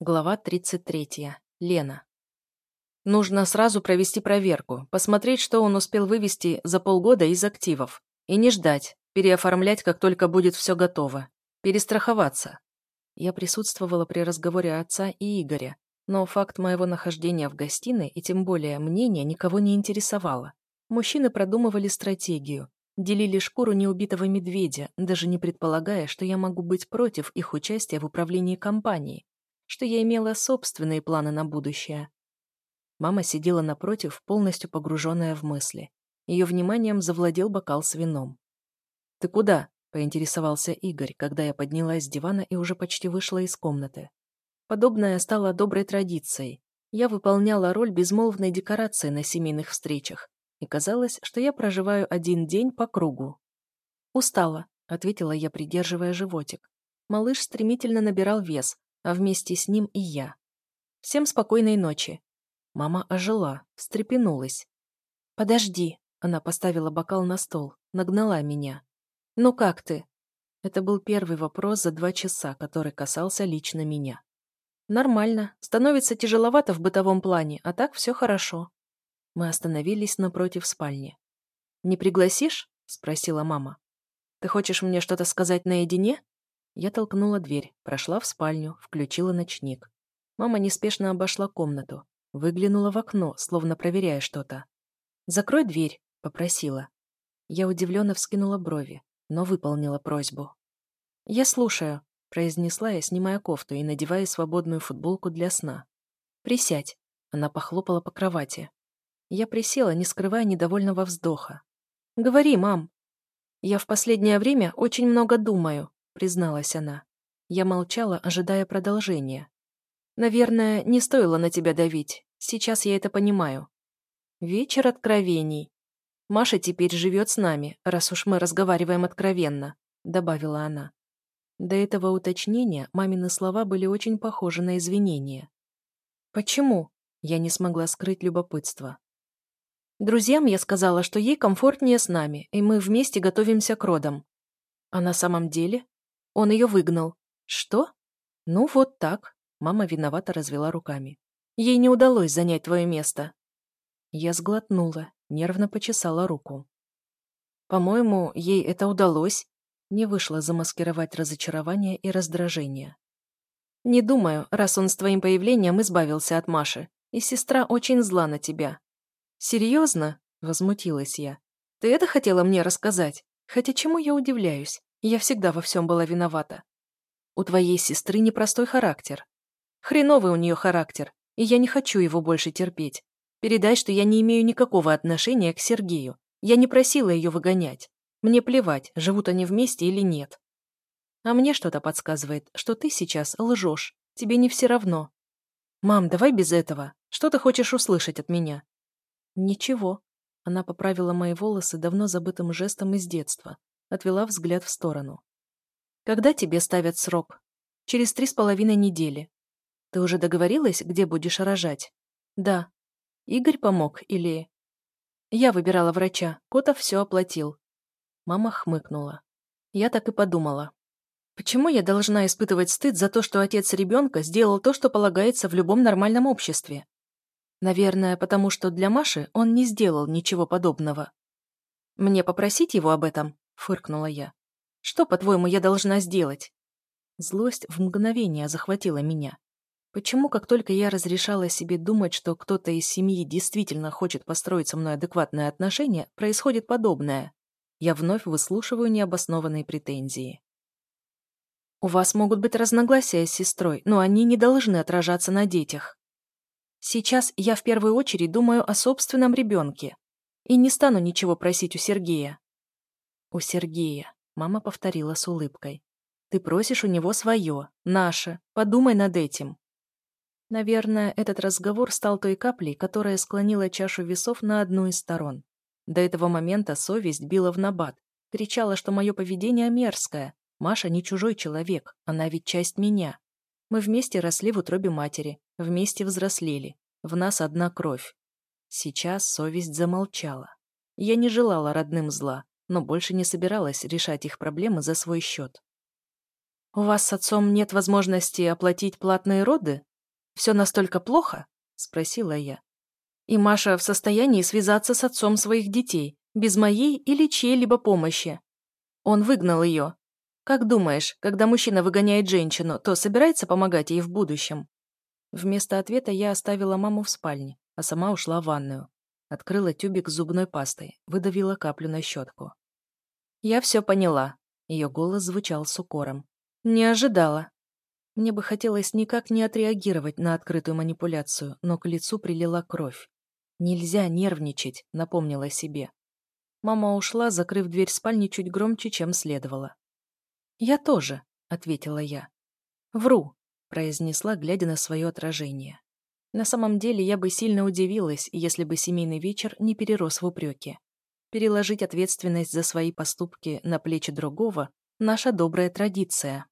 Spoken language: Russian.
Глава 33. Лена. Нужно сразу провести проверку, посмотреть, что он успел вывести за полгода из активов. И не ждать, переоформлять, как только будет все готово. Перестраховаться. Я присутствовала при разговоре отца и Игоря, но факт моего нахождения в гостиной и тем более мнение никого не интересовало. Мужчины продумывали стратегию, делили шкуру неубитого медведя, даже не предполагая, что я могу быть против их участия в управлении компанией что я имела собственные планы на будущее. Мама сидела напротив, полностью погруженная в мысли. Ее вниманием завладел бокал с вином. «Ты куда?» – поинтересовался Игорь, когда я поднялась с дивана и уже почти вышла из комнаты. Подобное стало доброй традицией. Я выполняла роль безмолвной декорации на семейных встречах, и казалось, что я проживаю один день по кругу. «Устала», — ответила я, придерживая животик. Малыш стремительно набирал вес, а вместе с ним и я. Всем спокойной ночи. Мама ожила, встрепенулась. «Подожди», — она поставила бокал на стол, нагнала меня. «Ну как ты?» Это был первый вопрос за два часа, который касался лично меня. «Нормально. Становится тяжеловато в бытовом плане, а так все хорошо». Мы остановились напротив спальни. «Не пригласишь?» — спросила мама. «Ты хочешь мне что-то сказать наедине?» Я толкнула дверь, прошла в спальню, включила ночник. Мама неспешно обошла комнату, выглянула в окно, словно проверяя что-то. «Закрой дверь», — попросила. Я удивленно вскинула брови, но выполнила просьбу. «Я слушаю», — произнесла я, снимая кофту и надевая свободную футболку для сна. «Присядь», — она похлопала по кровати. Я присела, не скрывая недовольного вздоха. «Говори, мам». «Я в последнее время очень много думаю», призналась она. Я молчала, ожидая продолжения. «Наверное, не стоило на тебя давить. Сейчас я это понимаю. Вечер откровений. Маша теперь живет с нами, раз уж мы разговариваем откровенно», добавила она. До этого уточнения мамины слова были очень похожи на извинения. «Почему?» Я не смогла скрыть любопытство. Друзьям я сказала, что ей комфортнее с нами, и мы вместе готовимся к родам. А на самом деле он ее выгнал. Что? Ну, вот так. Мама виновато развела руками. Ей не удалось занять твое место. Я сглотнула, нервно почесала руку. По-моему, ей это удалось. Не вышло замаскировать разочарование и раздражение. Не думаю, раз он с твоим появлением избавился от Маши, и сестра очень зла на тебя. Серьезно? Возмутилась я. Ты это хотела мне рассказать? Хотя чему я удивляюсь? Я всегда во всем была виновата. У твоей сестры непростой характер. Хреновый у нее характер, и я не хочу его больше терпеть. Передай, что я не имею никакого отношения к Сергею. Я не просила ее выгонять. Мне плевать, живут они вместе или нет. А мне что-то подсказывает, что ты сейчас лжешь. Тебе не все равно. Мам, давай без этого. Что ты хочешь услышать от меня? Ничего. Она поправила мои волосы давно забытым жестом из детства, отвела взгляд в сторону. «Когда тебе ставят срок?» «Через три с половиной недели». «Ты уже договорилась, где будешь рожать?» «Да». «Игорь помог или...» «Я выбирала врача, Котов все оплатил». Мама хмыкнула. Я так и подумала. Почему я должна испытывать стыд за то, что отец ребенка сделал то, что полагается в любом нормальном обществе? Наверное, потому что для Маши он не сделал ничего подобного. Мне попросить его об этом? — фыркнула я. «Что, по-твоему, я должна сделать?» Злость в мгновение захватила меня. Почему, как только я разрешала себе думать, что кто-то из семьи действительно хочет построить со мной адекватные отношения, происходит подобное? Я вновь выслушиваю необоснованные претензии. У вас могут быть разногласия с сестрой, но они не должны отражаться на детях. Сейчас я в первую очередь думаю о собственном ребенке и не стану ничего просить у Сергея. «У Сергея», — мама повторила с улыбкой. «Ты просишь у него свое, наше. Подумай над этим». Наверное, этот разговор стал той каплей, которая склонила чашу весов на одну из сторон. До этого момента совесть била в набат, кричала, что мое поведение мерзкое. Маша не чужой человек, она ведь часть меня. Мы вместе росли в утробе матери, вместе взрослели. В нас одна кровь. Сейчас совесть замолчала. Я не желала родным зла, но больше не собиралась решать их проблемы за свой счет. «У вас с отцом нет возможности оплатить платные роды? Все настолько плохо?» — спросила я. «И Маша в состоянии связаться с отцом своих детей, без моей или чьей-либо помощи. Он выгнал ее. Как думаешь, когда мужчина выгоняет женщину, то собирается помогать ей в будущем?» Вместо ответа я оставила маму в спальне, а сама ушла в ванную. Открыла тюбик с зубной пастой, выдавила каплю на щетку. «Я все поняла», — ее голос звучал с укором. «Не ожидала». Мне бы хотелось никак не отреагировать на открытую манипуляцию, но к лицу прилила кровь. «Нельзя нервничать», — напомнила себе. Мама ушла, закрыв дверь спальни чуть громче, чем следовало. «Я тоже», — ответила я. «Вру», — произнесла, глядя на свое отражение. На самом деле я бы сильно удивилась, если бы семейный вечер не перерос в упреки. Переложить ответственность за свои поступки на плечи другого – наша добрая традиция.